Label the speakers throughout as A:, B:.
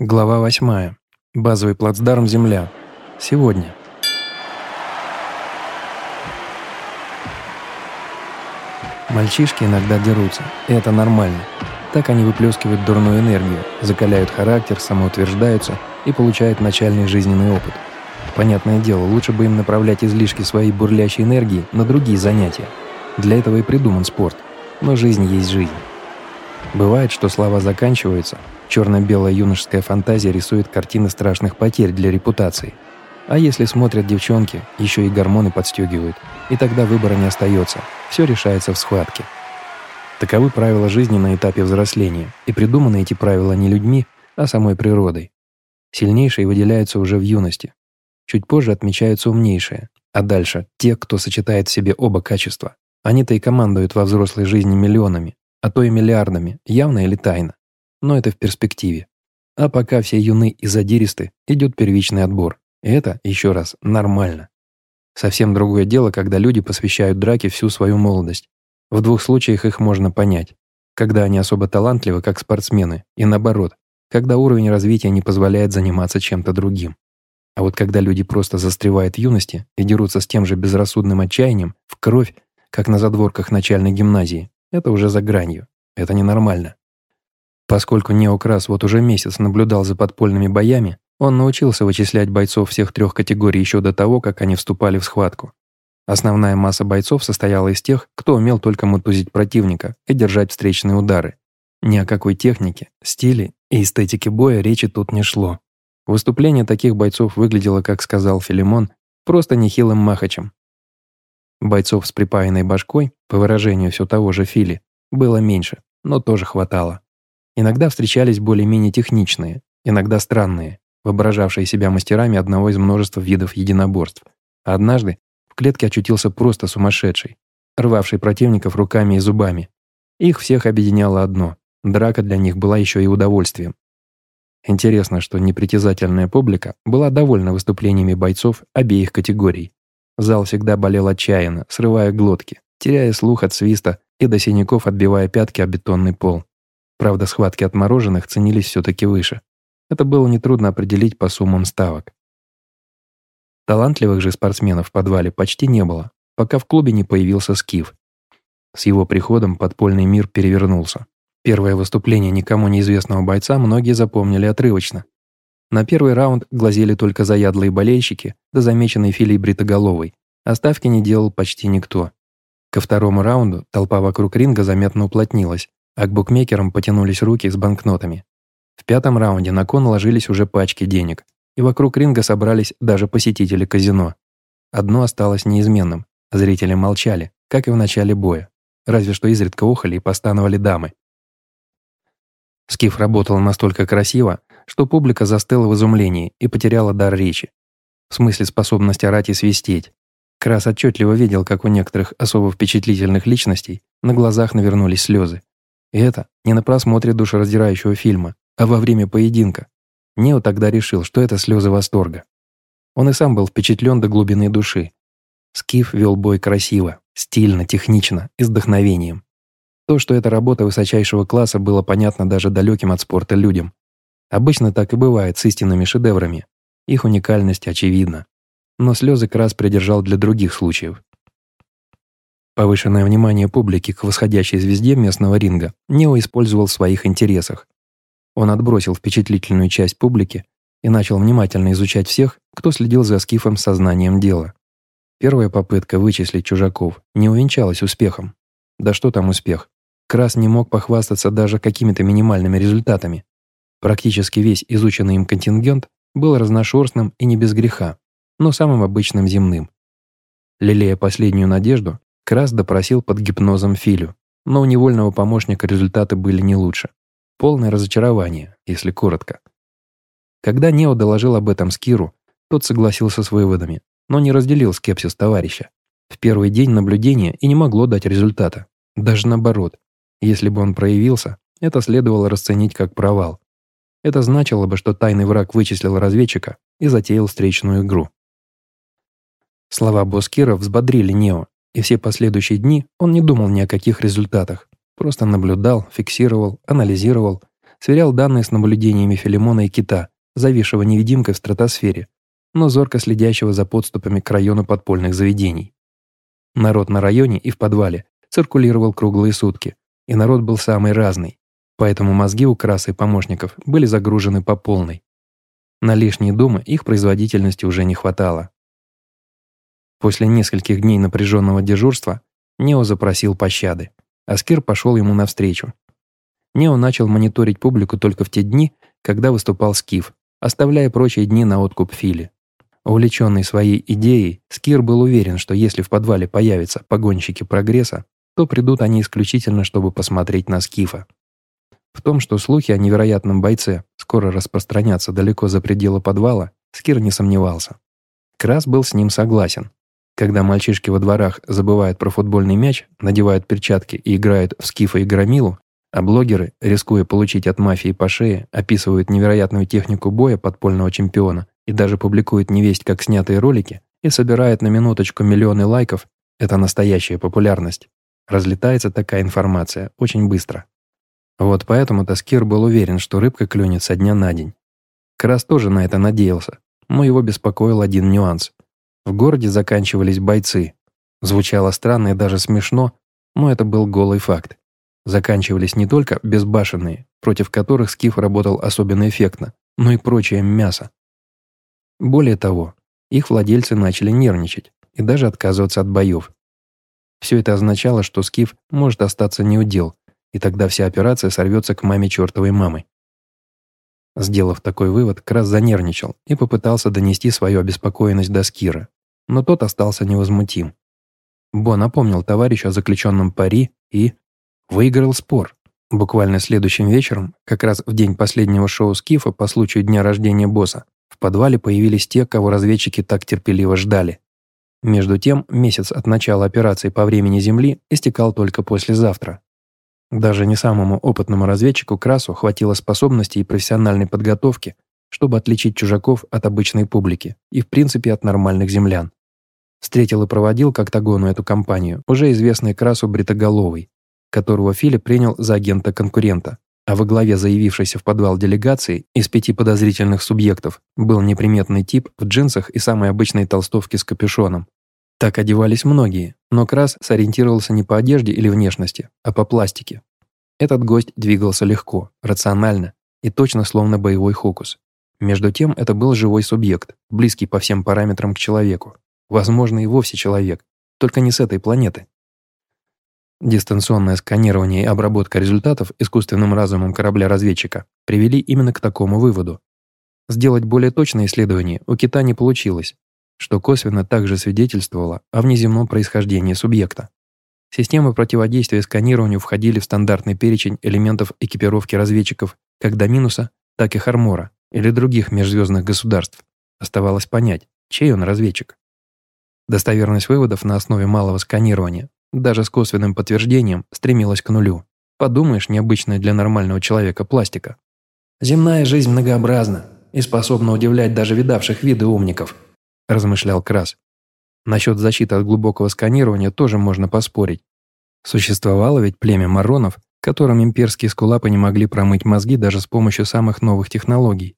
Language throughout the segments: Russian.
A: Глава 8. Базовый плацдарм «Земля». Сегодня. Мальчишки иногда дерутся, и это нормально. Так они выплескивают дурную энергию, закаляют характер, самоутверждаются и получают начальный жизненный опыт. Понятное дело, лучше бы им направлять излишки своей бурлящей энергии на другие занятия. Для этого и придуман спорт. Но жизнь есть жизнь. Бывает, что слова заканчиваются, черно-белая юношеская фантазия рисует картины страшных потерь для репутации. А если смотрят девчонки, еще и гормоны подстегивают, и тогда выбора не остается, все решается в схватке. Таковы правила жизни на этапе взросления, и придуманы эти правила не людьми, а самой природой. Сильнейшие выделяются уже в юности. Чуть позже отмечаются умнейшие, а дальше те, кто сочетает в себе оба качества. Они-то и командуют во взрослой жизни миллионами, а то и миллиардами, явно или тайно. Но это в перспективе. А пока все юны и задиристы, идет первичный отбор. И это, еще раз, нормально. Совсем другое дело, когда люди посвящают драке всю свою молодость. В двух случаях их можно понять. Когда они особо талантливы, как спортсмены, и наоборот, когда уровень развития не позволяет заниматься чем-то другим. А вот когда люди просто застревают в юности и дерутся с тем же безрассудным отчаянием, в кровь, как на задворках начальной гимназии, это уже за гранью. Это ненормально. Поскольку Неокрас вот уже месяц наблюдал за подпольными боями, он научился вычислять бойцов всех трех категорий еще до того, как они вступали в схватку. Основная масса бойцов состояла из тех, кто умел только мутузить противника и держать встречные удары. Ни о какой технике, стиле и эстетике боя речи тут не шло. Выступление таких бойцов выглядело, как сказал Филимон, просто нехилым махачем. Бойцов с припаянной башкой, по выражению все того же Фили, было меньше, но тоже хватало. Иногда встречались более-менее техничные, иногда странные, воображавшие себя мастерами одного из множества видов единоборств. А однажды в клетке очутился просто сумасшедший, рвавший противников руками и зубами. Их всех объединяло одно – драка для них была еще и удовольствием. Интересно, что непритязательная публика была довольна выступлениями бойцов обеих категорий. Зал всегда болел отчаянно, срывая глотки, теряя слух от свиста и до синяков отбивая пятки о бетонный пол. Правда, схватки отмороженных ценились все-таки выше. Это было нетрудно определить по суммам ставок. Талантливых же спортсменов в подвале почти не было, пока в клубе не появился Скиф. С его приходом подпольный мир перевернулся. Первое выступление никому неизвестного бойца многие запомнили отрывочно, на первый раунд глазели только заядлые болельщики, да замеченный Филий Бритоголовый, а ставки не делал почти никто. Ко второму раунду толпа вокруг ринга заметно уплотнилась, а к букмекерам потянулись руки с банкнотами. В пятом раунде на кон ложились уже пачки денег, и вокруг ринга собрались даже посетители казино. Одно осталось неизменным – зрители молчали, как и в начале боя, разве что изредка охали и постановали дамы. Скиф работал настолько красиво, что публика застыла в изумлении и потеряла дар речи. В смысле способность орать и свистеть. Крас отчетливо видел, как у некоторых особо впечатлительных личностей на глазах навернулись слезы. И это не на просмотре душераздирающего фильма, а во время поединка. Нео тогда решил, что это слезы восторга. Он и сам был впечатлен до глубины души. Скиф вел бой красиво, стильно, технично и с вдохновением. То, что это работа высочайшего класса, было понятно даже далеким от спорта людям. Обычно так и бывает с истинными шедеврами. Их уникальность очевидна. Но слезы Крас придержал для других случаев. Повышенное внимание публики к восходящей звезде местного ринга Нео использовал в своих интересах. Он отбросил впечатлительную часть публики и начал внимательно изучать всех, кто следил за скифом сознанием дела. Первая попытка вычислить чужаков не увенчалась успехом. Да что там успех? Крас не мог похвастаться даже какими-то минимальными результатами. Практически весь изученный им контингент был разношерстным и не без греха, но самым обычным земным. Лелея последнюю надежду, Крас допросил под гипнозом Филю, но у невольного помощника результаты были не лучше. Полное разочарование, если коротко. Когда Нео доложил об этом Скиру, тот согласился с выводами, но не разделил скепсис товарища. В первый день наблюдения и не могло дать результата. Даже наоборот, если бы он проявился, это следовало расценить как провал. Это значило бы, что тайный враг вычислил разведчика и затеял встречную игру. Слова Боскира взбодрили Нео, и все последующие дни он не думал ни о каких результатах, просто наблюдал, фиксировал, анализировал, сверял данные с наблюдениями Филимона и Кита, зависшего невидимкой в стратосфере, но зорко следящего за подступами к району подпольных заведений. Народ на районе и в подвале циркулировал круглые сутки, и народ был самый разный, поэтому мозги у красы и помощников были загружены по полной. На лишние думы их производительности уже не хватало. После нескольких дней напряженного дежурства Нео запросил пощады. Аскир пошел ему навстречу. Нео начал мониторить публику только в те дни, когда выступал Скиф, оставляя прочие дни на откуп Фили. Увлеченный своей идеей, Скир был уверен, что если в подвале появятся погонщики прогресса, то придут они исключительно, чтобы посмотреть на Скифа. В том, что слухи о невероятном бойце скоро распространятся далеко за пределы подвала, Скир не сомневался. Крас был с ним согласен. Когда мальчишки во дворах забывают про футбольный мяч, надевают перчатки и играют в Скифа и Громилу, а блогеры, рискуя получить от мафии по шее, описывают невероятную технику боя подпольного чемпиона и даже публикуют невесть как снятые ролики и собирают на минуточку миллионы лайков, это настоящая популярность. Разлетается такая информация очень быстро. Вот поэтому Таскир был уверен, что рыбка клюнет со дня на день. Крас тоже на это надеялся, но его беспокоил один нюанс. В городе заканчивались бойцы. Звучало странно и даже смешно, но это был голый факт. Заканчивались не только безбашенные, против которых Скиф работал особенно эффектно, но и прочее мясо. Более того, их владельцы начали нервничать и даже отказываться от боев. Все это означало, что Скиф может остаться неудел, и тогда вся операция сорвется к маме чертовой мамы. Сделав такой вывод, Крас занервничал и попытался донести свою обеспокоенность до Скира, но тот остался невозмутим. Бо напомнил товарищу о заключенном пари и выиграл спор. Буквально следующим вечером, как раз в день последнего шоу Скифа по случаю дня рождения босса, в подвале появились те, кого разведчики так терпеливо ждали. Между тем, месяц от начала операции по времени Земли истекал только послезавтра. Даже не самому опытному разведчику Красу хватило способностей и профессиональной подготовки, чтобы отличить чужаков от обычной публики и, в принципе, от нормальных землян. Встретил и проводил к октагону эту компанию уже известный Красу Бритоголовый, которого Филипп принял за агента-конкурента, а во главе заявившейся в подвал делегации из пяти подозрительных субъектов был неприметный тип в джинсах и самой обычной толстовке с капюшоном. Так одевались многие, но Крас сориентировался не по одежде или внешности, а по пластике. Этот гость двигался легко, рационально и точно словно боевой хокус. Между тем, это был живой субъект, близкий по всем параметрам к человеку. Возможно, и вовсе человек, только не с этой планеты. Дистанционное сканирование и обработка результатов искусственным разумом корабля-разведчика привели именно к такому выводу. Сделать более точное исследование у кита не получилось, что косвенно также свидетельствовало о внеземном происхождении субъекта. Системы противодействия сканированию входили в стандартный перечень элементов экипировки разведчиков как Доминуса, так и Хармора или других межзвездных государств. Оставалось понять, чей он разведчик. Достоверность выводов на основе малого сканирования даже с косвенным подтверждением, стремилась к нулю. Подумаешь, необычная для нормального человека пластика. «Земная жизнь многообразна и способна удивлять даже видавших виды умников», размышлял Крас. Насчет защиты от глубокого сканирования тоже можно поспорить. Существовало ведь племя маронов, которым имперские скулапы не могли промыть мозги даже с помощью самых новых технологий.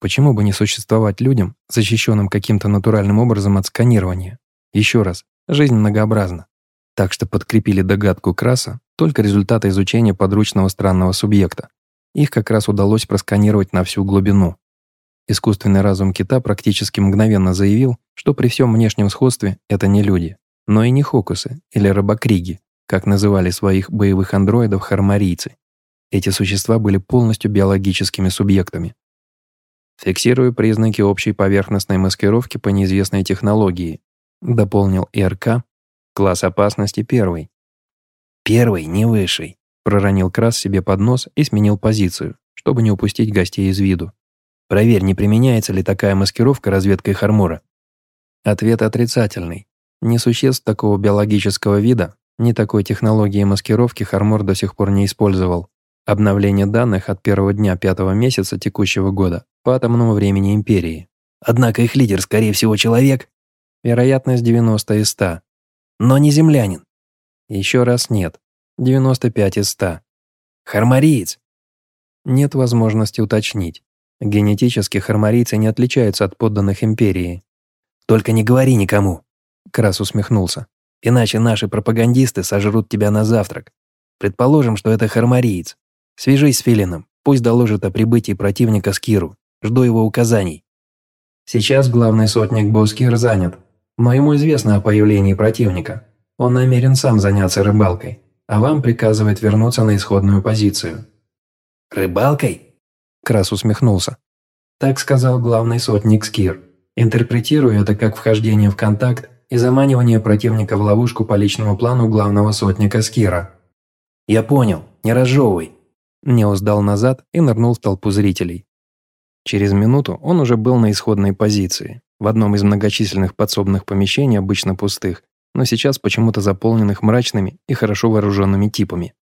A: Почему бы не существовать людям, защищенным каким-то натуральным образом от сканирования? Еще раз, жизнь многообразна. Так что подкрепили догадку Краса только результаты изучения подручного странного субъекта. Их как раз удалось просканировать на всю глубину. Искусственный разум кита практически мгновенно заявил, что при всем внешнем сходстве это не люди, но и не хокусы или рабокриги, как называли своих боевых андроидов хармарийцы. Эти существа были полностью биологическими субъектами. Фиксирую признаки общей поверхностной маскировки по неизвестной технологии, дополнил ИРК Класс опасности первый. Первый, не высший. Проронил Крас себе под нос и сменил позицию, чтобы не упустить гостей из виду. Проверь, не применяется ли такая маскировка разведкой Хармора. Ответ отрицательный. Ни существ такого биологического вида, ни такой технологии маскировки Хармор до сих пор не использовал. Обновление данных от первого дня пятого месяца текущего года по атомному времени Империи. Однако их лидер, скорее всего, человек. Вероятность 90 из 100 но не землянин. Еще раз нет. 95 из 100. Хармариец. Нет возможности уточнить. Генетически хармарийцы не отличаются от подданных империи. «Только не говори никому!» Крас усмехнулся. «Иначе наши пропагандисты сожрут тебя на завтрак. Предположим, что это хармариец. Свяжись с Филином, пусть доложит о прибытии противника Скиру. Жду его указаний». Сейчас главный сотник Боскир занят, но ему известно о появлении противника. Он намерен сам заняться рыбалкой, а вам приказывает вернуться на исходную позицию. «Рыбалкой?» Крас усмехнулся. Так сказал главный сотник Скир. Интерпретирую это как вхождение в контакт и заманивание противника в ловушку по личному плану главного сотника Скира. «Я понял, не разжевывай». Неос дал назад и нырнул в толпу зрителей. Через минуту он уже был на исходной позиции, в одном из многочисленных подсобных помещений, обычно пустых, но сейчас почему-то заполненных мрачными и хорошо вооруженными типами.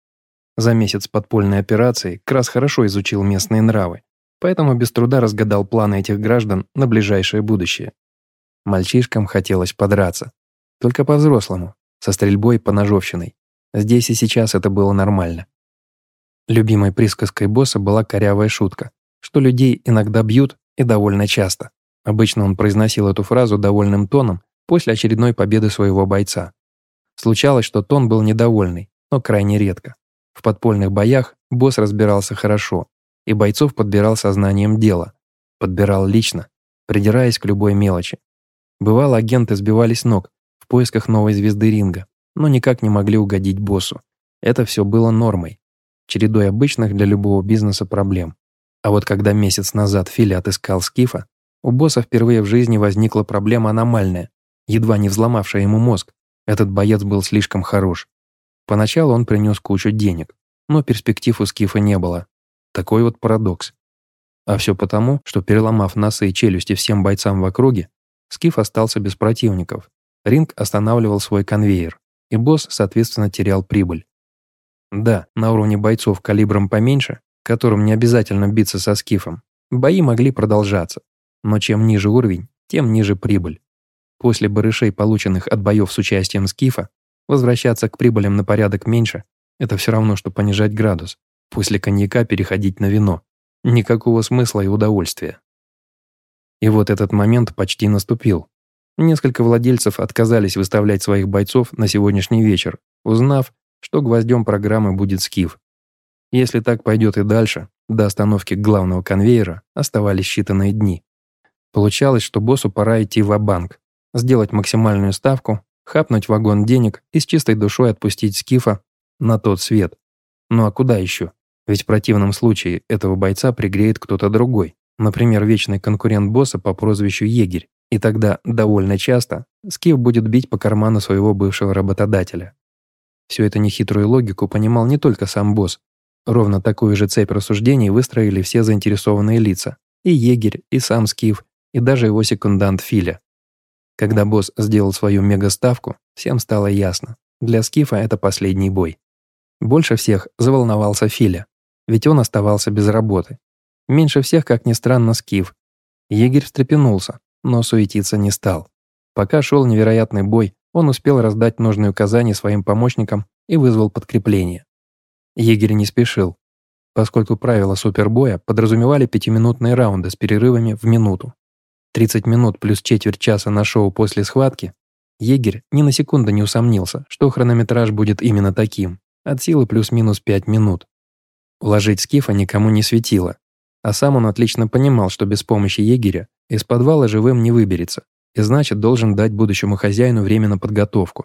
A: За месяц подпольной операции Крас хорошо изучил местные нравы, поэтому без труда разгадал планы этих граждан на ближайшее будущее. Мальчишкам хотелось подраться. Только по-взрослому, со стрельбой по ножовщиной. Здесь и сейчас это было нормально. Любимой присказкой босса была корявая шутка, что людей иногда бьют и довольно часто. Обычно он произносил эту фразу довольным тоном после очередной победы своего бойца. Случалось, что тон был недовольный, но крайне редко. В подпольных боях босс разбирался хорошо, и бойцов подбирал сознанием дела, подбирал лично, придираясь к любой мелочи. Бывало, агенты сбивались ног в поисках новой звезды ринга, но никак не могли угодить боссу. Это все было нормой, чередой обычных для любого бизнеса проблем. А вот когда месяц назад Фили отыскал Скифа, у босса впервые в жизни возникла проблема аномальная, едва не взломавшая ему мозг. Этот боец был слишком хорош. Поначалу он принес кучу денег, но перспектив у Скифа не было. Такой вот парадокс. А все потому, что переломав носы и челюсти всем бойцам в округе, Скиф остался без противников. Ринг останавливал свой конвейер, и босс, соответственно, терял прибыль. Да, на уровне бойцов калибром поменьше, которым не обязательно биться со Скифом, бои могли продолжаться. Но чем ниже уровень, тем ниже прибыль. После барышей, полученных от боев с участием Скифа, возвращаться к прибылям на порядок меньше – это все равно, что понижать градус. После коньяка переходить на вино. Никакого смысла и удовольствия. И вот этот момент почти наступил. Несколько владельцев отказались выставлять своих бойцов на сегодняшний вечер, узнав, что гвоздем программы будет скиф. Если так пойдет и дальше, до остановки главного конвейера оставались считанные дни. Получалось, что боссу пора идти в банк сделать максимальную ставку, хапнуть вагон денег и с чистой душой отпустить скифа на тот свет. Ну а куда еще? Ведь в противном случае этого бойца пригреет кто-то другой, например, вечный конкурент босса по прозвищу Егерь, и тогда довольно часто Скиф будет бить по карману своего бывшего работодателя. Всю эту нехитрую логику понимал не только сам босс. Ровно такую же цепь рассуждений выстроили все заинтересованные лица. И егерь, и сам Скиф, и даже его секундант Филя. Когда босс сделал свою мегаставку, всем стало ясно. Для Скифа это последний бой. Больше всех заволновался Филя, ведь он оставался без работы. Меньше всех, как ни странно, Скиф. Егерь встрепенулся, но суетиться не стал. Пока шел невероятный бой, он успел раздать нужные указания своим помощникам и вызвал подкрепление. Егерь не спешил, поскольку правила супербоя подразумевали пятиминутные раунды с перерывами в минуту. 30 минут плюс четверть часа на шоу после схватки, егерь ни на секунду не усомнился, что хронометраж будет именно таким от силы плюс-минус 5 минут. Уложить скифа никому не светило, а сам он отлично понимал, что без помощи егеря из подвала живым не выберется, и значит должен дать будущему хозяину время на подготовку.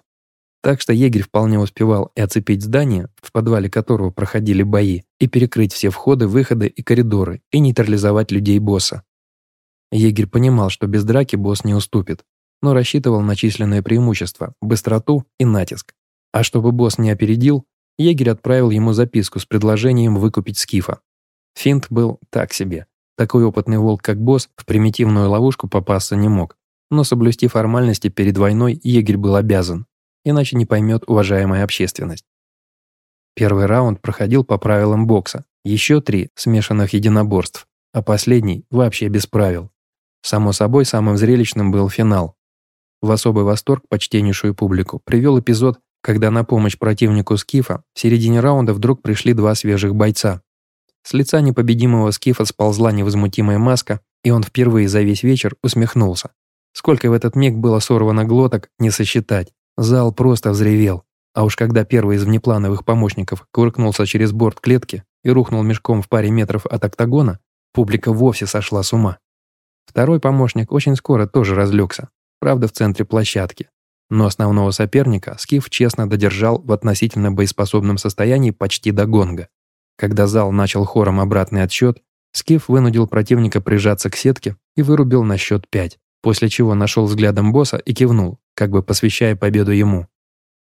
A: Так что егерь вполне успевал и оцепить здание, в подвале которого проходили бои, и перекрыть все входы, выходы и коридоры, и нейтрализовать людей босса. Егерь понимал, что без драки босс не уступит, но рассчитывал на численное преимущество, быстроту и натиск. А чтобы босс не опередил, егерь отправил ему записку с предложением выкупить скифа. Финт был так себе. Такой опытный волк, как босс, в примитивную ловушку попасться не мог. Но соблюсти формальности перед войной егерь был обязан, иначе не поймет уважаемая общественность. Первый раунд проходил по правилам бокса, еще три смешанных единоборств, а последний вообще без правил. Само собой, самым зрелищным был финал. В особый восторг почтеннейшую публику привел эпизод, когда на помощь противнику Скифа в середине раунда вдруг пришли два свежих бойца. С лица непобедимого скифа сползла невозмутимая маска, и он впервые за весь вечер усмехнулся. Сколько в этот миг было сорвано глоток, не сосчитать. Зал просто взревел. А уж когда первый из внеплановых помощников кувыркнулся через борт клетки и рухнул мешком в паре метров от октагона, публика вовсе сошла с ума. Второй помощник очень скоро тоже разлегся, правда в центре площадки. Но основного соперника Скиф честно додержал в относительно боеспособном состоянии почти до гонга. Когда зал начал хором обратный отсчет, Скиф вынудил противника прижаться к сетке и вырубил на счет пять, после чего нашел взглядом босса и кивнул, как бы посвящая победу ему.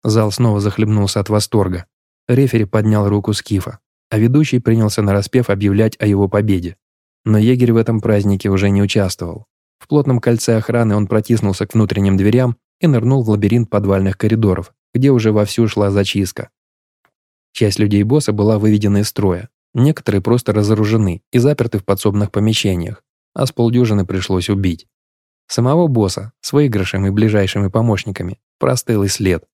A: Зал снова захлебнулся от восторга. Рефери поднял руку Скифа, а ведущий принялся нараспев объявлять о его победе. Но егерь в этом празднике уже не участвовал. В плотном кольце охраны он протиснулся к внутренним дверям и нырнул в лабиринт подвальных коридоров, где уже вовсю шла зачистка. Часть людей босса была выведена из строя. Некоторые просто разоружены и заперты в подсобных помещениях, а с полдюжины пришлось убить. Самого босса с выигрышем и ближайшими помощниками простыл и след.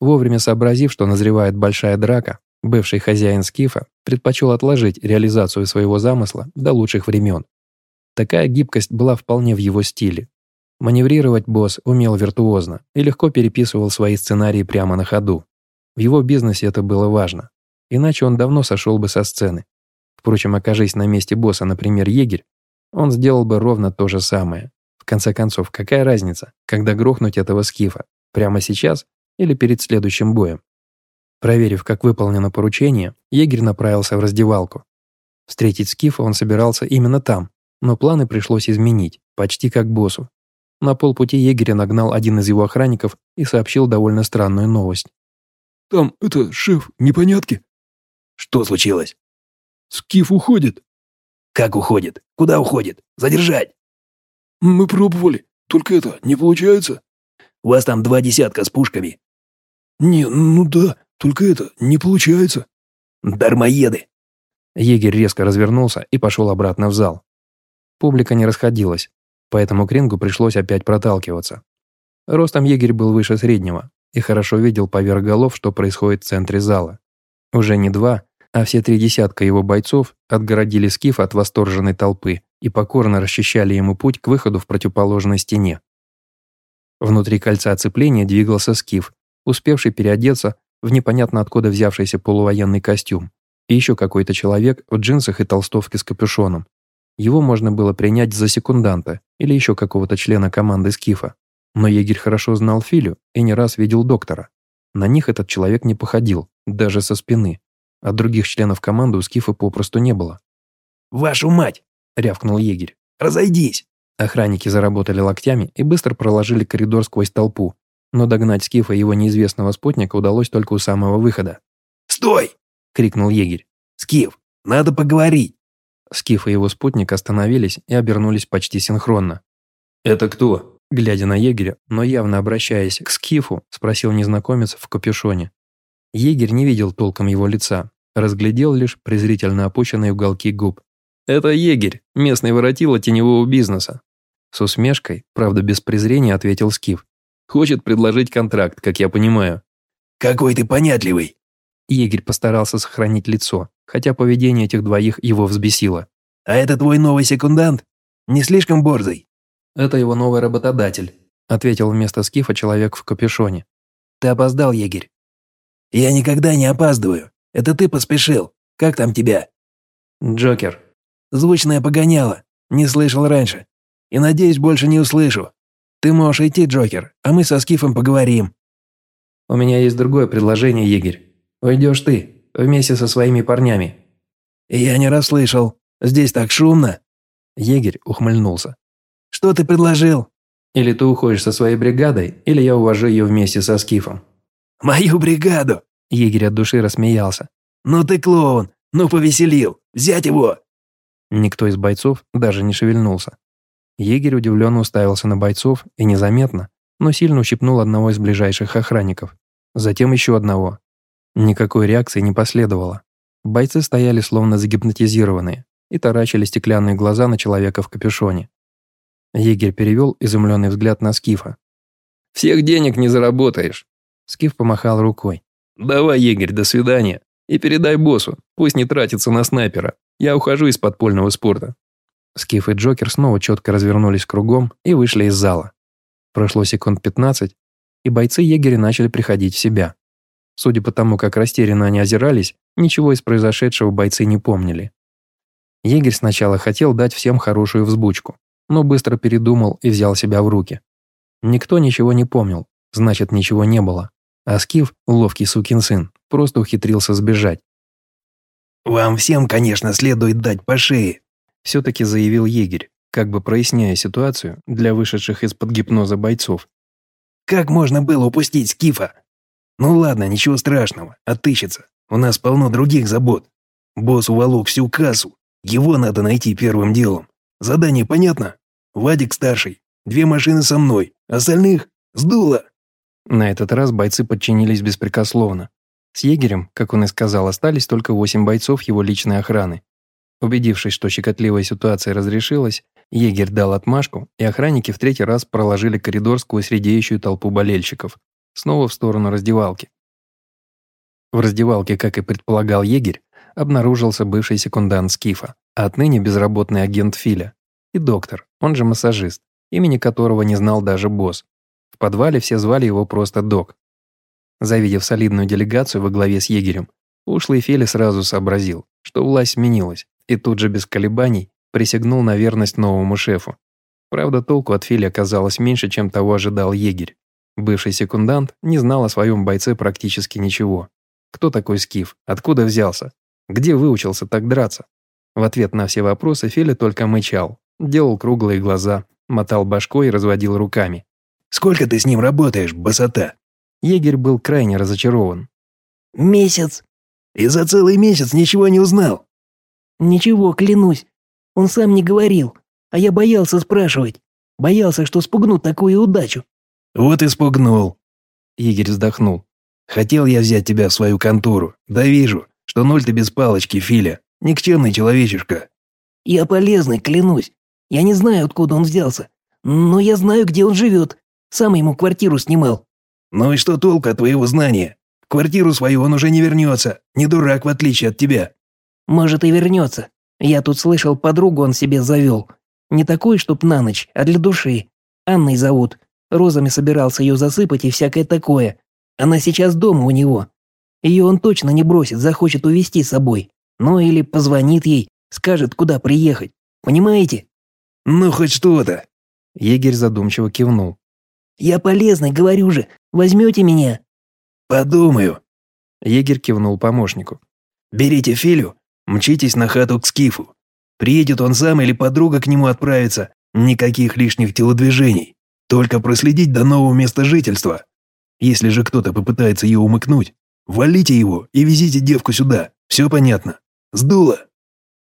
A: Вовремя сообразив, что назревает большая драка, бывший хозяин Скифа предпочел отложить реализацию своего замысла до лучших времен. Такая гибкость была вполне в его стиле. Маневрировать босс умел виртуозно и легко переписывал свои сценарии прямо на ходу. В его бизнесе это было важно. Иначе он давно сошел бы со сцены. Впрочем, окажись на месте босса, например, егерь, он сделал бы ровно то же самое. В конце концов, какая разница, когда грохнуть этого скифа? Прямо сейчас или перед следующим боем? Проверив, как выполнено поручение, егерь направился в раздевалку. Встретить скифа он собирался именно там, но планы пришлось изменить, почти как боссу. На полпути егеря нагнал один из его охранников и сообщил довольно странную новость.
B: Там, это, шеф, непонятки.
C: Что случилось?
B: Скиф уходит.
C: Как уходит? Куда уходит? Задержать.
B: Мы пробовали, только это, не получается.
C: У вас там два десятка с пушками.
B: Не, ну да, только это, не получается.
C: Дармоеды.
A: Егерь резко развернулся и пошел обратно в зал. Публика не расходилась, поэтому Крингу пришлось опять проталкиваться. Ростом егерь был выше среднего, и хорошо видел поверх голов, что происходит в центре зала. Уже не два, а все три десятка его бойцов отгородили скиф от восторженной толпы и покорно расчищали ему путь к выходу в противоположной стене. Внутри кольца оцепления двигался скиф, успевший переодеться в непонятно откуда взявшийся полувоенный костюм, и еще какой-то человек в джинсах и толстовке с капюшоном. Его можно было принять за секунданта или еще какого-то члена команды скифа. Но егерь хорошо знал Филю и не раз видел доктора. На них этот человек не походил, даже со спины. А других членов команды у Скифа попросту не было.
C: «Вашу мать!» – рявкнул егерь. «Разойдись!»
A: Охранники заработали локтями и быстро проложили коридор сквозь толпу. Но догнать Скифа и его неизвестного спутника удалось только у самого выхода.
C: «Стой!» – крикнул егерь. «Скиф, надо поговорить!»
A: Скиф и его спутник остановились и обернулись почти синхронно.
D: «Это кто?»
A: Глядя на егеря, но явно обращаясь к скифу, спросил незнакомец в капюшоне. Егерь не видел толком его лица, разглядел лишь презрительно опущенные уголки губ. «Это егерь, местный воротило теневого бизнеса». С усмешкой, правда без презрения, ответил скиф. «Хочет предложить контракт, как я понимаю».
C: «Какой ты понятливый!»
A: Егерь постарался сохранить лицо, хотя поведение этих двоих его взбесило.
C: «А это твой новый секундант? Не слишком борзый?»
A: «Это его новый работодатель», – ответил вместо Скифа человек в капюшоне.
C: «Ты опоздал, егерь». «Я никогда не опаздываю. Это ты поспешил. Как там тебя?»
A: «Джокер».
C: «Звучное погоняло. Не слышал раньше. И, надеюсь, больше не услышу. Ты можешь идти, Джокер, а мы со Скифом поговорим».
A: «У меня есть другое предложение, егерь. Уйдешь ты, вместе со своими парнями».
C: «Я не расслышал. Здесь так шумно».
A: Егерь ухмыльнулся.
C: Что ты предложил?»
A: «Или ты уходишь со своей бригадой, или я увожу ее вместе со Скифом».
C: «Мою бригаду?»
A: Егерь от души рассмеялся.
C: «Ну ты клоун! Ну повеселил! Взять его!»
A: Никто из бойцов даже не шевельнулся. Егерь удивленно уставился на бойцов и незаметно, но сильно ущипнул одного из ближайших охранников. Затем еще одного. Никакой реакции не последовало. Бойцы стояли словно загипнотизированные и таращили стеклянные глаза на человека в капюшоне. Егерь перевел изумленный взгляд на Скифа. «Всех денег не заработаешь!» Скиф помахал рукой. «Давай, егерь, до свидания. И передай боссу, пусть не тратится на снайпера. Я ухожу из подпольного спорта». Скиф и Джокер снова четко развернулись кругом и вышли из зала. Прошло секунд 15, и бойцы егеря начали приходить в себя. Судя по тому, как растерянно они озирались, ничего из произошедшего бойцы не помнили. Егерь сначала хотел дать всем хорошую взбучку, но быстро передумал и взял себя в руки. Никто ничего не помнил, значит, ничего не было. А Скиф, ловкий сукин сын, просто ухитрился сбежать.
C: «Вам всем, конечно, следует дать по шее»,
A: все-таки заявил егерь, как бы проясняя ситуацию для вышедших из-под гипноза бойцов.
C: «Как можно было упустить Скифа? Ну ладно, ничего страшного, отыщется. У нас полно других забот. Босс уволок всю кассу. Его надо найти первым делом. Задание понятно? Вадик старший. Две машины со мной. Остальных сдуло».
A: На этот раз бойцы подчинились беспрекословно. С егерем, как он и сказал, остались только восемь бойцов его личной охраны. Убедившись, что щекотливая ситуация разрешилась, егерь дал отмашку, и охранники в третий раз проложили коридор сквозь редеющую толпу болельщиков, снова в сторону раздевалки. В раздевалке, как и предполагал егерь, обнаружился бывший секундант Скифа, а отныне безработный агент Филя, и доктор, он же массажист, имени которого не знал даже босс. В подвале все звали его просто Док. Завидев солидную делегацию во главе с егерем, ушлый Филя сразу сообразил, что власть сменилась, и тут же без колебаний присягнул на верность новому шефу. Правда, толку от Фили оказалось меньше, чем того ожидал егерь. Бывший секундант не знал о своем бойце практически ничего. Кто такой Скиф? Откуда взялся? Где выучился так драться? В ответ на все вопросы Филя только мычал, делал круглые глаза, мотал башкой и разводил руками.
C: «Сколько ты с ним работаешь, басота?»
A: Егерь был крайне разочарован.
D: «Месяц».
C: «И за целый месяц ничего не узнал?»
D: «Ничего, клянусь. Он сам не говорил, а я боялся спрашивать. Боялся, что спугнут такую удачу».
C: «Вот и спугнул».
A: Игорь вздохнул.
C: «Хотел я взять тебя в свою контору. Да вижу, что ноль ты без палочки, Филя. Никчемный человечишка».
D: «Я полезный, клянусь. Я не знаю, откуда он взялся. Но я знаю, где он живет. Сам ему квартиру снимал».
C: «Ну и что толку от твоего знания? Квартиру свою он уже не вернется. Не дурак, в отличие от тебя».
D: Может и вернется. Я тут слышал, подругу он себе завел. Не такой, чтоб на ночь, а для души. Анной зовут. Розами собирался ее засыпать и всякое такое. Она сейчас дома у него. Ее он точно не бросит, захочет увезти с собой. Ну или позвонит ей, скажет, куда приехать. Понимаете?
C: Ну, хоть что-то.
A: Егерь задумчиво кивнул.
D: Я полезный, говорю же. Возьмете меня?
C: Подумаю.
A: Егерь кивнул помощнику.
C: Берите Филю Мчитесь на хату к Скифу. Приедет он сам или подруга к нему отправится. Никаких лишних телодвижений. Только проследить до нового места жительства. Если же кто-то попытается ее умыкнуть, валите его и везите девку сюда. Все понятно. Сдуло.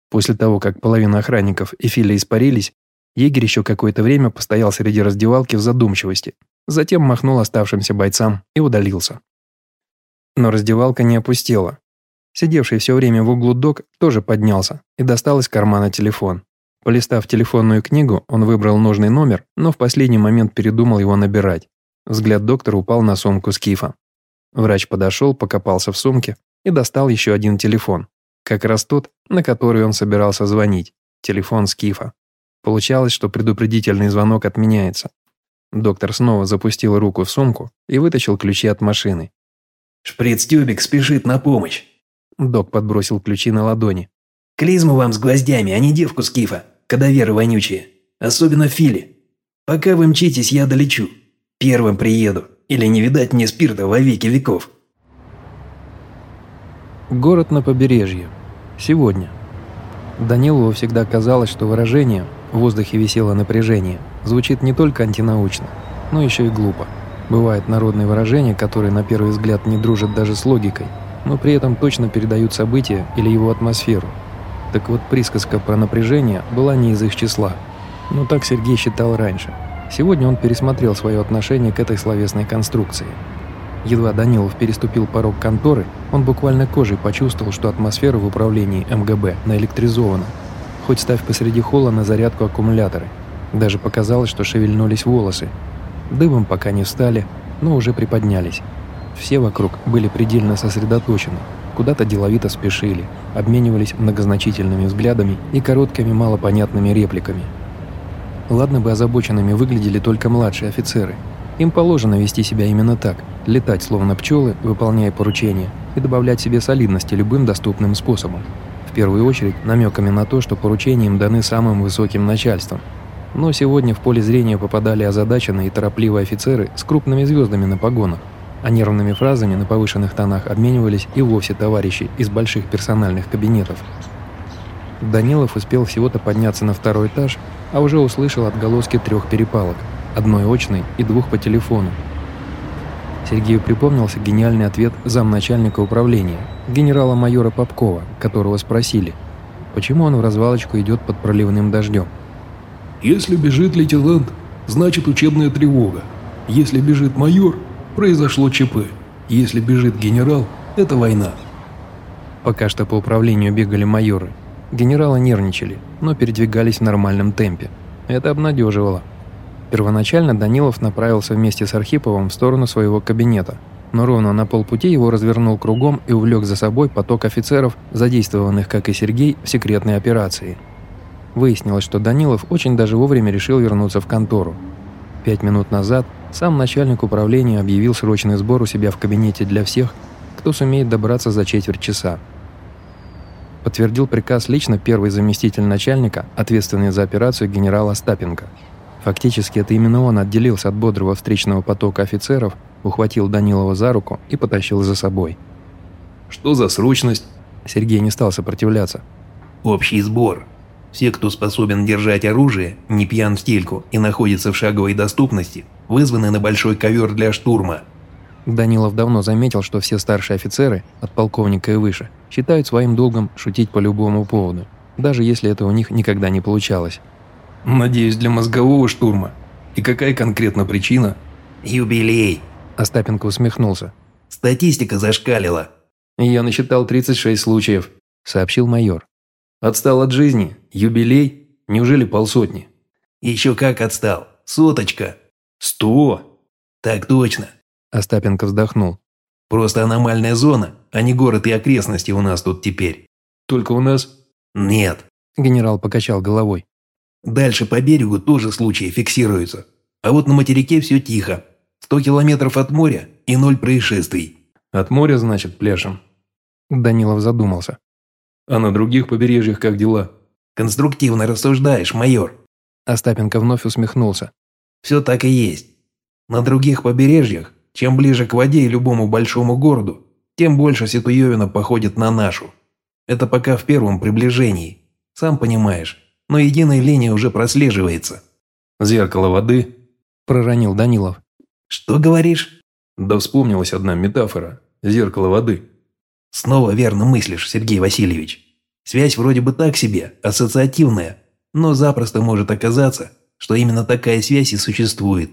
A: После того, как половина охранников и Филя испарились, егерь еще какое-то время постоял среди раздевалки в задумчивости, затем махнул оставшимся бойцам и удалился. Но раздевалка не опустела. Сидевший все время в углу док тоже поднялся и достал из кармана телефон. Полистав телефонную книгу, он выбрал нужный номер, но в последний момент передумал его набирать. Взгляд доктора упал на сумку Скифа. Врач подошел, покопался в сумке и достал еще один телефон. Как раз тот, на который он собирался звонить. Телефон Скифа. Получалось, что предупредительный звонок отменяется. Доктор снова запустил руку в сумку и вытащил ключи от машины.
C: «Шприц-тюбик спешит на помощь.
A: Док подбросил ключи на ладони.
C: «Клизму вам с гвоздями, а не девку с кифа. Кадаверы вонючие. Особенно Фили. Пока вы мчитесь, я долечу. Первым приеду. Или не видать мне спирта во веки веков».
A: Город на побережье. Сегодня. Данилову всегда казалось, что выражение «в воздухе висело напряжение» звучит не только антинаучно, но еще и глупо. Бывают народные выражения, которые на первый взгляд не дружат даже с логикой – но при этом точно передают события или его атмосферу. Так вот, присказка про напряжение была не из их числа. Но так Сергей считал раньше. Сегодня он пересмотрел свое отношение к этой словесной конструкции. Едва Данилов переступил порог конторы, он буквально кожей почувствовал, что атмосфера в управлении МГБ наэлектризована. Хоть ставь посреди холла на зарядку аккумуляторы. Даже показалось, что шевельнулись волосы. Дыбом пока не встали, но уже приподнялись. Все вокруг были предельно сосредоточены, куда-то деловито спешили, обменивались многозначительными взглядами и короткими малопонятными репликами. Ладно бы озабоченными выглядели только младшие офицеры. Им положено вести себя именно так, летать словно пчелы, выполняя поручения, и добавлять себе солидности любым доступным способом. В первую очередь намеками на то, что поручения им даны самым высоким начальством. Но сегодня в поле зрения попадали озадаченные и торопливые офицеры с крупными звездами на погонах, а нервными фразами на повышенных тонах обменивались и вовсе товарищи из больших персональных кабинетов. Данилов успел всего-то подняться на второй этаж, а уже услышал отголоски трех перепалок, одной очной и двух по телефону. Сергею припомнился гениальный ответ замначальника управления, генерала-майора Попкова, которого спросили, почему он в развалочку идет под проливным дождем.
B: Если бежит лейтенант, значит учебная тревога. Если бежит майор, произошло ЧП. Если бежит генерал, это война.
A: Пока что по управлению бегали майоры. Генералы нервничали, но передвигались в нормальном темпе. Это обнадеживало. Первоначально Данилов направился вместе с Архиповым в сторону своего кабинета, но ровно на полпути его развернул кругом и увлек за собой поток офицеров, задействованных, как и Сергей, в секретной операции. Выяснилось, что Данилов очень даже вовремя решил вернуться в контору. Пять минут назад сам начальник управления объявил срочный сбор у себя в кабинете для всех, кто сумеет добраться за четверть часа. Подтвердил приказ лично первый заместитель начальника, ответственный за операцию генерал Остапенко. Фактически это именно он отделился от бодрого встречного потока офицеров, ухватил Данилова за руку и потащил за собой.
C: «Что за срочность?»
A: Сергей не стал сопротивляться.
C: «Общий сбор. Все, кто способен держать оружие, не пьян в стельку и находится в шаговой доступности, вызваны на большой ковер для штурма.
A: Данилов давно заметил, что все старшие офицеры, от полковника и выше, считают своим долгом шутить по любому поводу, даже если это у них никогда не получалось.
C: «Надеюсь, для мозгового штурма. И какая конкретно причина?» «Юбилей», –
A: Остапенко усмехнулся.
C: «Статистика зашкалила».
A: «Я насчитал 36 случаев», – сообщил майор. Отстал от жизни? Юбилей? Неужели полсотни?
C: Еще как отстал. Соточка.
A: Сто?
C: Так точно.
A: Остапенко вздохнул.
C: Просто аномальная зона, а не город и окрестности у нас тут теперь.
A: Только у нас?
C: Нет.
A: Генерал покачал головой.
C: Дальше по берегу тоже случаи фиксируются. А вот на материке все тихо. Сто километров от моря и ноль происшествий.
A: От моря, значит, пляшем? Данилов задумался.
B: А на других побережьях как дела?
C: Конструктивно рассуждаешь, майор.
A: Остапенко вновь усмехнулся.
C: Все так и есть. На других побережьях, чем ближе к воде и любому большому городу, тем больше Ситуевина походит на нашу. Это пока в первом приближении. Сам понимаешь, но единая линия уже прослеживается.
B: «Зеркало воды?»
A: – проронил Данилов.
C: «Что говоришь?»
B: «Да вспомнилась одна метафора. Зеркало воды».
C: Снова верно мыслишь, Сергей Васильевич. Связь вроде бы так себе, ассоциативная, но запросто может оказаться, что именно такая связь и существует.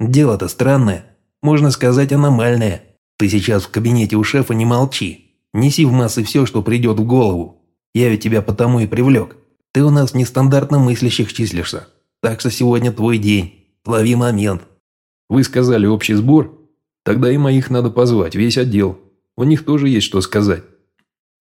C: Дело-то странное, можно сказать аномальное. Ты сейчас в кабинете у шефа не молчи. Неси в массы все, что придет в голову. Я ведь тебя потому и привлек. Ты у нас нестандартно мыслящих числишься. Так что сегодня твой день. Лови момент.
B: Вы сказали общий сбор? Тогда и моих надо позвать, весь отдел. У них тоже есть что сказать».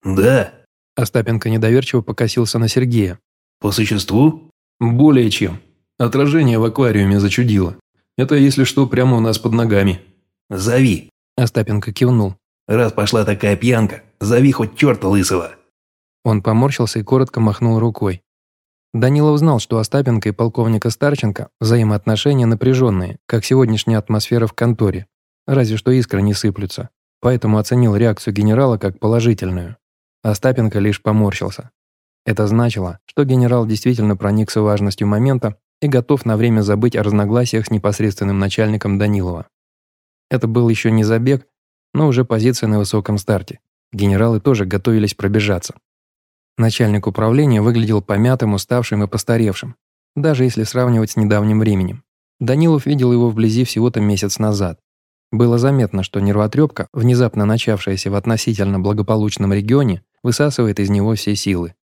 C: «Да».
A: Остапенко недоверчиво покосился на Сергея.
C: «По существу?»
B: «Более чем. Отражение в аквариуме зачудило. Это, если что, прямо у нас под ногами».
C: «Зови».
A: Остапенко кивнул.
C: «Раз пошла такая пьянка, зови хоть черта лысого».
A: Он поморщился и коротко махнул рукой. Данилов знал, что Остапенко и полковника Старченко взаимоотношения напряженные, как сегодняшняя атмосфера в конторе. Разве что искры не сыплются поэтому оценил реакцию генерала как положительную. Остапенко лишь поморщился. Это значило, что генерал действительно проникся важностью момента и готов на время забыть о разногласиях с непосредственным начальником Данилова. Это был еще не забег, но уже позиция на высоком старте. Генералы тоже готовились пробежаться. Начальник управления выглядел помятым, уставшим и постаревшим, даже если сравнивать с недавним временем. Данилов видел его вблизи всего-то месяц назад. Было заметно, что нервотрепка, внезапно начавшаяся в относительно благополучном регионе, высасывает из него все силы.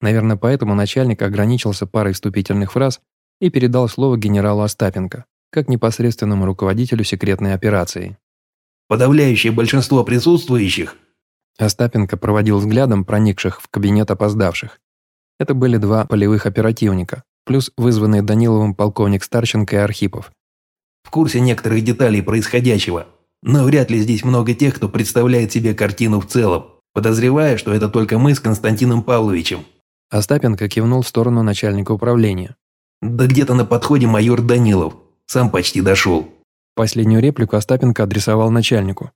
A: Наверное, поэтому начальник ограничился парой вступительных фраз и передал слово генералу Остапенко, как непосредственному руководителю секретной операции.
C: «Подавляющее большинство присутствующих...»
A: Остапенко проводил взглядом проникших в кабинет опоздавших. Это были два полевых оперативника, плюс вызванные Даниловым полковник Старченко и Архипов.
C: В курсе некоторых деталей происходящего, но вряд ли здесь много тех, кто представляет себе картину в целом, подозревая, что это только мы с Константином Павловичем.
A: Остапенко кивнул в сторону начальника управления.
C: Да где-то на подходе майор Данилов. Сам почти дошел.
A: Последнюю реплику Остапенко адресовал начальнику.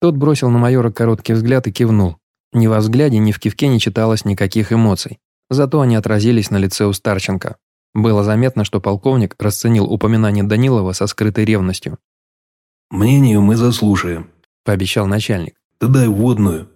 A: Тот бросил на майора короткий взгляд и кивнул. Ни во взгляде, ни в кивке не читалось никаких эмоций. Зато они отразились на лице у Старченко. Было заметно, что полковник расценил упоминание Данилова со скрытой ревностью.
C: «Мнению мы заслушаем», –
A: пообещал начальник.
C: «Ты дай вводную».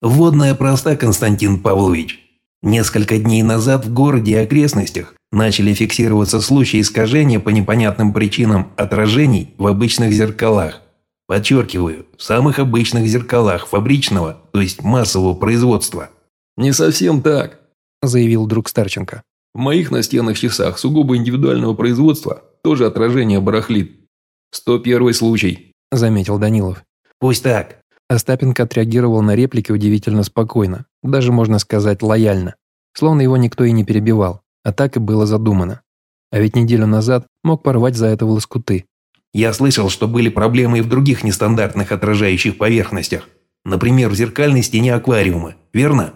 C: «Вводная проста, Константин Павлович. Несколько дней назад в городе и окрестностях начали фиксироваться случаи искажения по непонятным причинам отражений в обычных зеркалах. Подчеркиваю, в самых обычных зеркалах фабричного, то есть массового производства.
B: «Не совсем так», –
A: заявил друг Старченко.
B: «В моих настенных часах сугубо индивидуального производства тоже отражение барахлит. 101 случай», –
A: заметил Данилов.
C: «Пусть так».
A: Остапенко отреагировал на реплики удивительно спокойно, даже можно сказать лояльно, словно его никто и не перебивал, а так и было задумано. А ведь неделю назад мог порвать за это в лоскуты.
C: Я слышал, что были проблемы и в других нестандартных отражающих поверхностях. Например, в зеркальной стене аквариума, верно?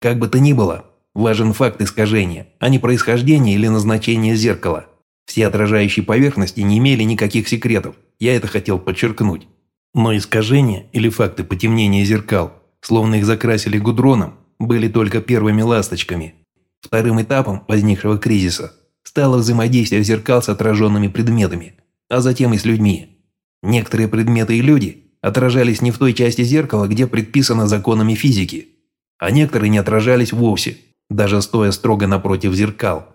C: Как бы то ни было, важен факт искажения, а не происхождение или назначение зеркала. Все отражающие поверхности не имели никаких секретов, я это хотел подчеркнуть. Но искажения или факты потемнения зеркал, словно их закрасили гудроном, были только первыми ласточками. Вторым этапом возникшего кризиса стало взаимодействие зеркал с отраженными предметами – а затем и с людьми. Некоторые предметы и люди отражались не в той части зеркала, где предписано законами физики, а некоторые не отражались вовсе, даже стоя строго напротив зеркал.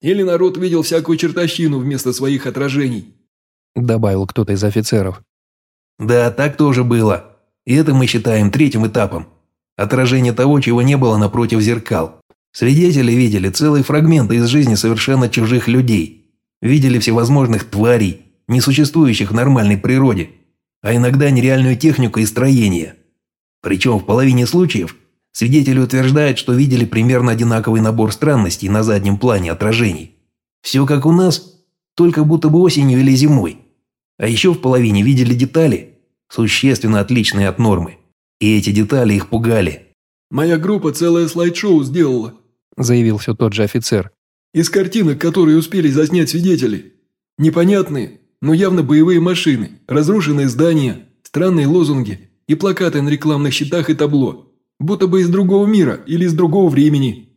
B: «Или народ видел всякую чертовщину вместо своих отражений»,
A: добавил кто-то из офицеров.
C: «Да, так тоже было. И это мы считаем третьим этапом. Отражение того, чего не было напротив зеркал. Свидетели видели целые фрагменты из жизни совершенно чужих людей. Видели всевозможных тварей, несуществующих в нормальной природе, а иногда нереальную технику и строение. Причем в половине случаев свидетели утверждают, что видели примерно одинаковый набор странностей на заднем плане отражений. Все как у нас, только будто бы осенью или зимой. А еще в половине видели детали, существенно отличные от нормы. И эти детали их пугали.
B: «Моя группа целое слайд-шоу сделала», –
A: заявил все тот же офицер.
B: «Из картинок, которые успели заснять свидетели. Непонятные, но явно боевые машины, разрушенные здания, странные лозунги и плакаты на рекламных щитах и табло, будто бы из другого мира или из другого времени.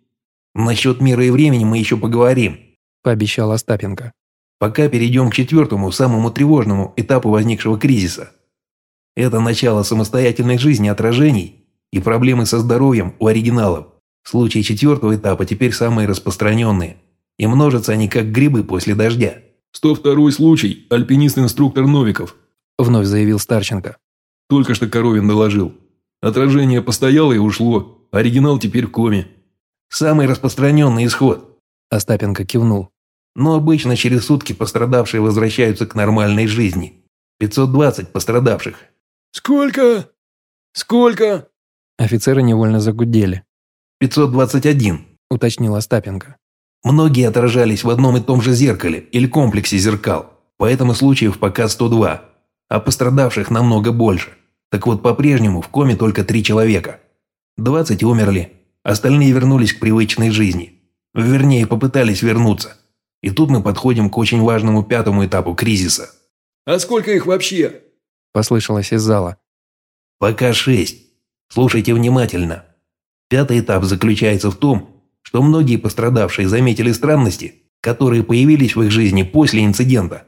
C: «Насчет мира и времени мы еще поговорим», –
A: пообещал Остапенко.
C: «Пока перейдем к четвертому, самому тревожному этапу возникшего кризиса. Это начало самостоятельной жизни отражений и проблемы со здоровьем у оригиналов. Случаи четвертого этапа теперь самые распространенные, и множатся они как грибы после дождя.
B: 102 случай, альпинист-инструктор Новиков», –
A: вновь заявил Старченко.
B: «Только что Коровин доложил. Отражение постояло и ушло, оригинал теперь в коме».
C: «Самый распространенный исход», –
A: Остапенко кивнул.
C: «Но обычно через сутки пострадавшие возвращаются к нормальной жизни. 520 пострадавших».
B: «Сколько? Сколько?»
A: Офицеры невольно загудели.
C: «521», –
A: уточнил Остапенко.
C: Многие отражались в одном и том же зеркале или комплексе зеркал, поэтому случаев пока 102, а пострадавших намного больше. Так вот, по-прежнему в коме только три человека. 20 умерли, остальные вернулись к привычной жизни. Вернее, попытались вернуться. И тут мы подходим к очень важному пятому этапу кризиса.
B: «А сколько их вообще?»
A: – послышалось из зала.
C: «Пока шесть. Слушайте внимательно. Пятый этап заключается в том, что многие пострадавшие заметили странности, которые появились в их жизни после инцидента.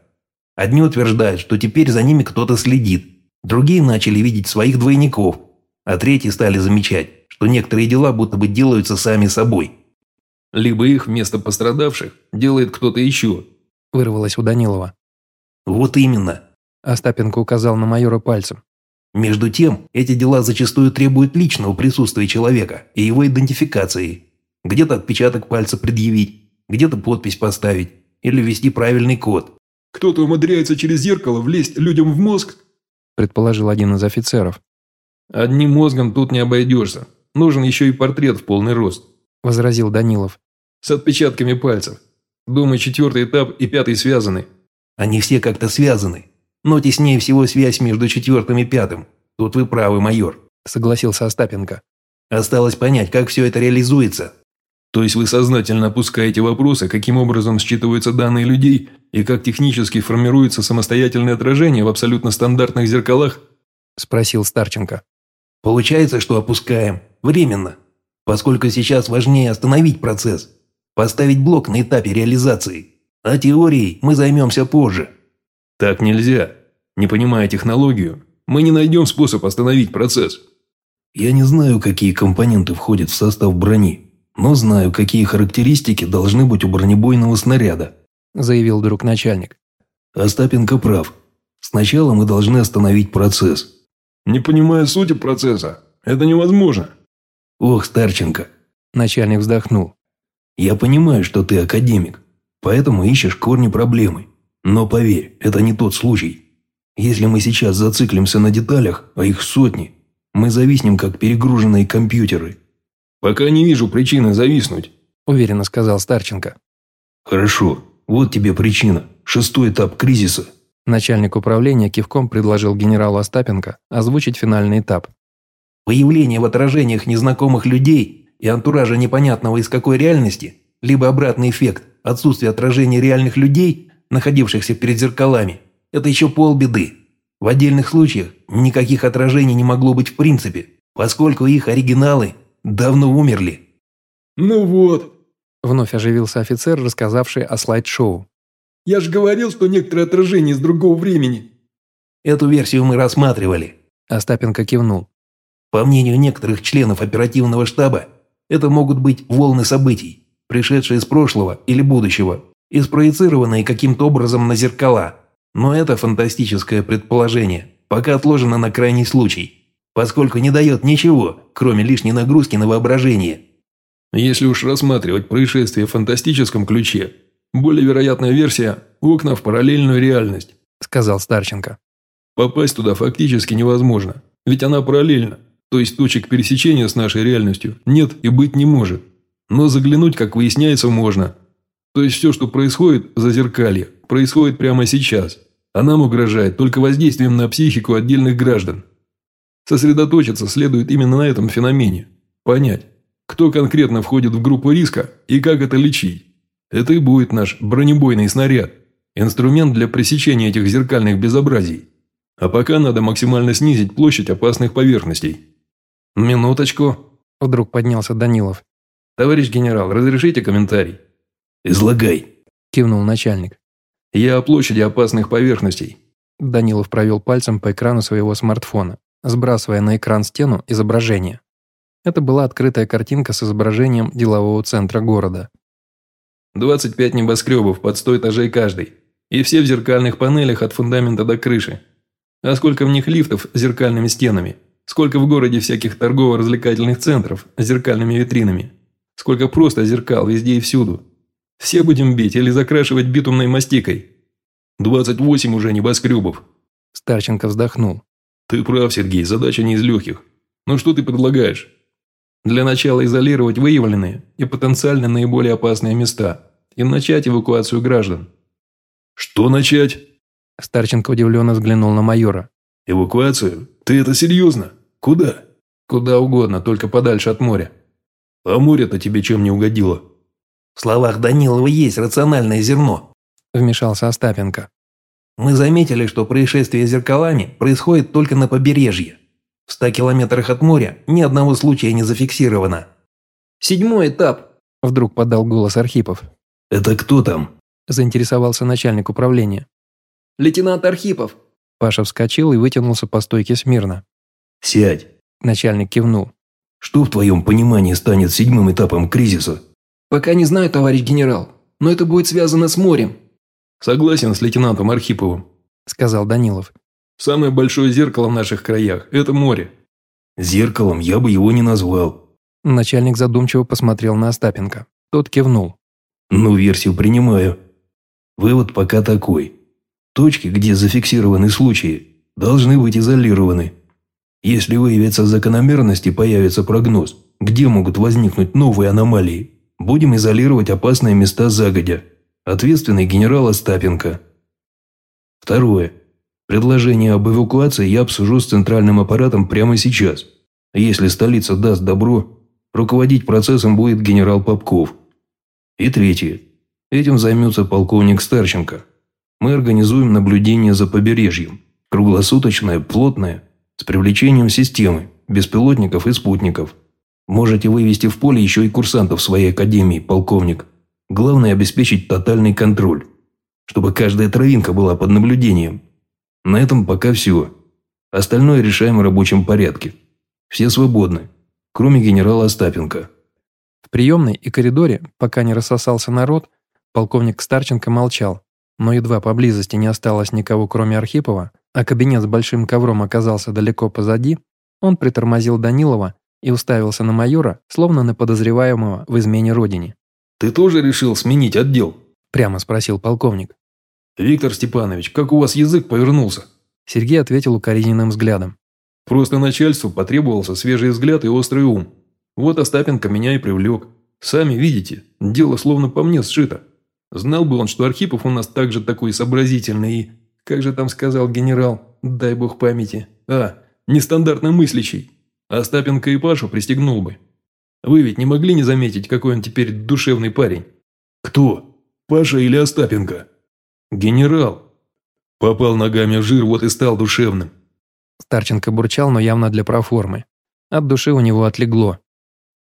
C: Одни утверждают, что теперь за ними кто-то следит, другие начали видеть своих двойников, а третьи стали замечать, что некоторые дела будто бы делаются сами собой.
B: Либо их вместо пострадавших делает кто-то еще.
A: Вырвалось у Данилова.
C: Вот именно.
A: Остапенко указал на майора пальцем.
C: Между тем, эти дела зачастую требуют личного присутствия человека и его идентификации. Где-то отпечаток пальца предъявить, где-то подпись поставить или ввести правильный код.
B: «Кто-то умудряется через зеркало влезть людям в мозг?»
A: предположил один из офицеров.
B: Одним мозгом тут не обойдешься. Нужен еще и портрет в полный рост.
A: Возразил Данилов.
B: С отпечатками пальцев. Думаю, четвертый этап и пятый связаны.
C: Они все как-то связаны. Но теснее всего связь между четвертым и пятым. Тут вы правы, майор.
A: Согласился Остапенко.
C: Осталось понять, как все это реализуется.
B: То есть вы сознательно опускаете вопросы, каким образом считываются данные людей и как технически формируется самостоятельное отражение в абсолютно стандартных зеркалах?
A: Спросил Старченко.
C: Получается, что опускаем. Временно. Поскольку сейчас важнее остановить процесс. Поставить блок на этапе реализации. А теорией мы займемся позже.
B: Так нельзя. Не понимая технологию, мы не найдем способ остановить процесс.
C: Я не знаю, какие компоненты входят в состав брони, но знаю, какие характеристики должны быть у бронебойного снаряда»,
A: заявил друг начальник.
C: «Остапенко прав. Сначала мы должны остановить процесс».
B: «Не понимая сути процесса, это невозможно».
C: «Ох, Старченко».
A: Начальник вздохнул.
C: «Я понимаю, что ты академик, поэтому ищешь корни проблемы. Но поверь, это не тот случай. Если мы сейчас зациклимся на деталях, а их сотни, мы зависнем, как перегруженные компьютеры.
B: «Пока не вижу причины зависнуть», –
A: уверенно сказал Старченко.
C: «Хорошо, вот тебе причина. Шестой этап кризиса».
A: Начальник управления кивком предложил генералу Остапенко озвучить финальный этап.
C: «Появление в отражениях незнакомых людей и антуража непонятного из какой реальности, либо обратный эффект – отсутствие отражения реальных людей, находившихся перед зеркалами – это еще полбеды. В отдельных случаях никаких отражений не могло быть в принципе, поскольку их оригиналы давно умерли.
B: «Ну вот», –
A: вновь оживился офицер, рассказавший о слайд-шоу.
B: «Я же говорил, что некоторые отражения из другого времени».
C: «Эту версию мы рассматривали», –
A: Остапенко кивнул.
C: «По мнению некоторых членов оперативного штаба, это могут быть волны событий, пришедшие из прошлого или будущего, и спроецированные каким-то образом на зеркала. Но это фантастическое предположение пока отложено на крайний случай поскольку не дает ничего, кроме лишней нагрузки на воображение.
B: Если уж рассматривать происшествие в фантастическом ключе, более вероятная версия – окна в параллельную реальность,
A: сказал Старченко.
B: Попасть туда фактически невозможно, ведь она параллельна, то есть точек пересечения с нашей реальностью нет и быть не может. Но заглянуть, как выясняется, можно. То есть все, что происходит за зеркалье, происходит прямо сейчас, а нам угрожает только воздействием на психику отдельных граждан. Сосредоточиться следует именно на этом феномене. Понять, кто конкретно входит в группу риска и как это лечить. Это и будет наш бронебойный снаряд, инструмент для пресечения этих зеркальных безобразий. А пока надо максимально снизить площадь опасных поверхностей.
A: «Минуточку», – вдруг поднялся Данилов. «Товарищ генерал, разрешите комментарий?»
C: «Излагай», –
A: кивнул начальник.
B: «Я о площади опасных поверхностей».
A: Данилов провел пальцем по экрану своего смартфона сбрасывая на экран стену изображение. Это была открытая картинка с изображением делового центра города.
B: 25 небоскребов под 100 этажей каждый. И все в зеркальных панелях от фундамента до крыши. А сколько в них лифтов с зеркальными стенами? Сколько в городе всяких торгово-развлекательных центров с зеркальными витринами? Сколько просто зеркал везде и всюду? Все будем бить или закрашивать битумной мастикой? 28 уже небоскребов.
A: Старченко вздохнул.
B: Ты прав, Сергей, задача не из легких. Ну что ты предлагаешь? Для начала изолировать выявленные и потенциально наиболее опасные места и начать эвакуацию граждан. Что начать?
A: Старченко удивленно взглянул на майора.
B: Эвакуацию? Ты это серьезно? Куда? Куда угодно, только подальше от моря. А море-то тебе чем не угодило?
C: В словах Данилова есть рациональное зерно.
A: Вмешался Остапенко.
C: Мы заметили, что происшествие с зеркалами происходит только на побережье. В ста километрах от моря ни одного случая не зафиксировано.
D: «Седьмой этап», –
A: вдруг подал голос Архипов.
C: «Это кто там?»
A: – заинтересовался начальник управления.
D: «Лейтенант Архипов».
A: Паша вскочил и вытянулся по стойке смирно.
C: «Сядь».
A: Начальник кивнул.
C: «Что в твоем понимании станет седьмым этапом кризиса?»
D: «Пока не знаю, товарищ генерал, но это будет связано с морем.
B: Согласен с лейтенантом Архиповым», –
A: сказал Данилов.
B: «Самое большое зеркало в наших краях – это море».
C: «Зеркалом я бы его не назвал».
A: Начальник задумчиво посмотрел на Остапенко. Тот кивнул.
C: «Ну, версию принимаю. Вывод пока такой. Точки, где зафиксированы случаи, должны быть изолированы. Если выявятся закономерности, появится прогноз, где могут возникнуть новые аномалии. Будем изолировать опасные места загодя. Ответственный генерал Остапенко. Второе. Предложение об эвакуации я обсужу с центральным аппаратом прямо сейчас. Если столица даст добро, руководить процессом будет генерал Попков. И третье. Этим займется полковник Старченко. Мы организуем наблюдение за побережьем. Круглосуточное, плотное, с привлечением системы, беспилотников и спутников. Можете вывести в поле еще и курсантов своей академии, полковник. Главное обеспечить тотальный контроль, чтобы каждая травинка была под наблюдением. На этом пока все. Остальное решаем в рабочем порядке. Все свободны, кроме генерала Остапенко.
A: В приемной и коридоре, пока не рассосался народ, полковник Старченко молчал, но едва поблизости не осталось никого, кроме Архипова, а кабинет с большим ковром оказался далеко позади, он притормозил Данилова и уставился на майора, словно на подозреваемого в измене родине.
B: «Ты тоже решил сменить отдел?»
A: – прямо спросил полковник.
B: «Виктор Степанович, как у вас язык повернулся?»
A: Сергей ответил укоризненным взглядом.
B: «Просто начальству потребовался свежий взгляд и острый ум. Вот Остапенко меня и привлек. Сами видите, дело словно по мне сшито. Знал бы он, что Архипов у нас также такой сообразительный и как же там сказал генерал, дай бог памяти. А, нестандартно мыслящий. Остапенко и Пашу пристегнул бы. Вы ведь не могли не заметить, какой он теперь душевный парень?
C: Кто? Паша или Остапенко?
B: Генерал. Попал ногами в жир, вот и стал душевным.
A: Старченко бурчал, но явно для проформы. От души у него отлегло.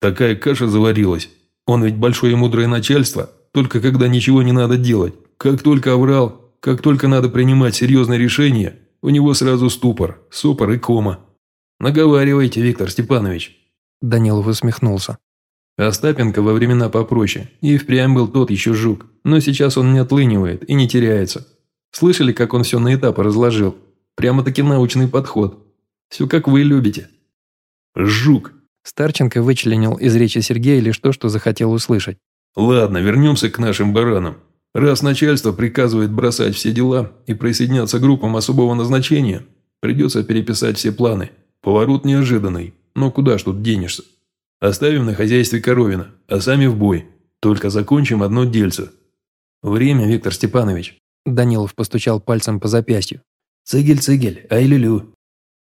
B: Такая каша заварилась. Он ведь большое и мудрое начальство, только когда ничего не надо делать. Как только оврал, как только надо принимать серьезное решение, у него сразу ступор, сопор и кома. Наговаривайте, Виктор Степанович».
A: Данилов усмехнулся.
B: Остапенко во времена попроще, и впрямь был тот еще жук, но сейчас он не отлынивает и не теряется. Слышали, как он все на этапы разложил? Прямо-таки научный подход. Все как вы любите. Жук.
A: Старченко вычленил из речи Сергея лишь то, что захотел услышать.
B: Ладно, вернемся к нашим баранам. Раз начальство приказывает бросать все дела и присоединяться к группам особого назначения, придется переписать все планы. Поворот неожиданный, но куда ж тут денешься? Оставим на хозяйстве Коровина, а сами в бой. Только закончим одно дельце. Время, Виктор Степанович.
A: Данилов постучал пальцем по запястью.
B: Цигель-цигель, ай-лю-лю.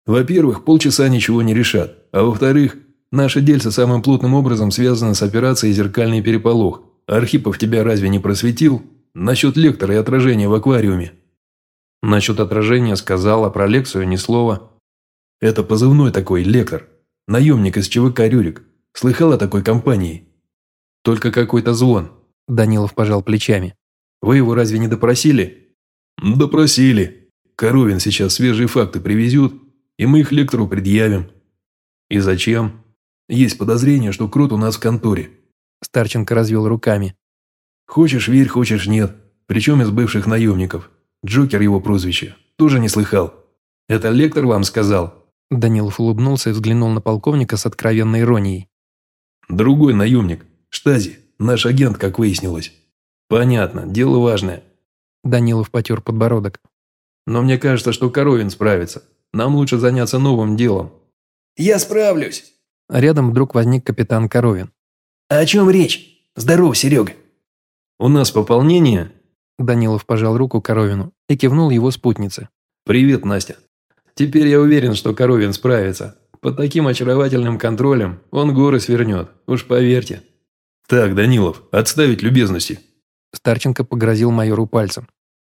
B: Во-первых, полчаса ничего не решат, а во-вторых, наше дельце самым плотным образом связано с операцией «Зеркальный переполох», Архипов тебя разве не просветил? Насчет лектора и отражения в аквариуме».
A: Насчет отражения сказал, а про лекцию ни слова.
B: «Это позывной такой, лектор. Наемник из ЧВК «Рюрик». Слыхал о такой компании?» «Только какой-то звон», – Данилов пожал плечами. «Вы его разве не допросили?» «Допросили. Коровин сейчас свежие факты привезет, и мы их лектору предъявим». «И зачем?» «Есть подозрение, что Крот у нас в конторе.
A: Старченко развел руками.
B: «Хочешь верь, хочешь нет. Причем из бывших наемников. Джокер его прозвище. Тоже не слыхал. Это лектор вам сказал?»
A: Данилов улыбнулся и взглянул на полковника с откровенной иронией.
B: «Другой наемник. Штази. Наш агент, как выяснилось». «Понятно. Дело важное».
A: Данилов потер подбородок.
B: «Но мне кажется, что Коровин справится. Нам лучше заняться новым делом».
E: «Я справлюсь».
A: Рядом вдруг возник капитан Коровин.
E: А о чем речь? Здорово, Серега.
B: У нас пополнение.
A: Данилов пожал руку Коровину и кивнул его спутнице.
B: Привет, Настя. Теперь я уверен, что Коровин справится. Под таким очаровательным контролем он горы свернет, уж поверьте. Так, Данилов, отставить любезности.
A: Старченко погрозил майору пальцем.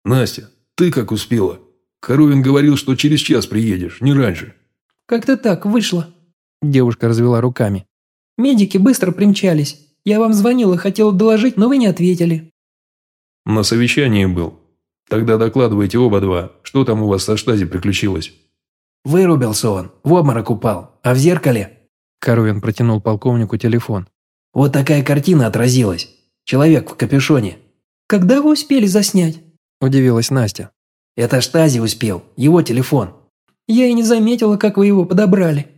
B: Настя, ты как успела? Коровин говорил, что через час приедешь, не раньше.
F: Как-то так вышло.
A: Девушка развела руками.
F: Медики быстро примчались. Я вам звонил и хотел доложить, но вы не ответили».
B: «На совещании был. Тогда докладывайте оба два. Что там у вас со штази приключилось?»
E: «Вырубился он, в обморок упал. А в зеркале...»
A: Коровин протянул полковнику телефон.
E: «Вот такая картина отразилась. Человек в капюшоне».
F: «Когда вы успели заснять?»
A: Удивилась Настя.
E: «Это Штази успел. Его телефон».
F: «Я и не заметила, как вы его подобрали».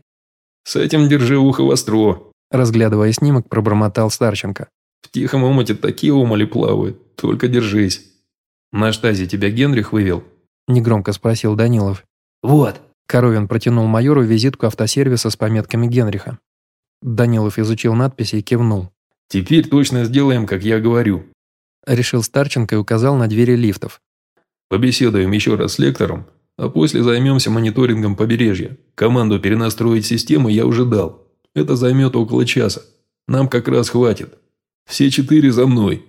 B: «С этим держи ухо востро»,
A: Разглядывая снимок, пробормотал Старченко.
B: «В тихом омуте такие омоли плавают, только держись». «На штазе тебя Генрих вывел?»
A: Негромко спросил Данилов.
E: «Вот».
A: Коровин протянул майору визитку автосервиса с пометками Генриха. Данилов изучил надписи и кивнул.
B: «Теперь точно сделаем, как я говорю».
A: Решил Старченко и указал на двери лифтов.
B: «Побеседуем еще раз с лектором, а после займемся мониторингом побережья. Команду перенастроить систему я уже дал. Это займет около часа. Нам как раз хватит. Все четыре за мной».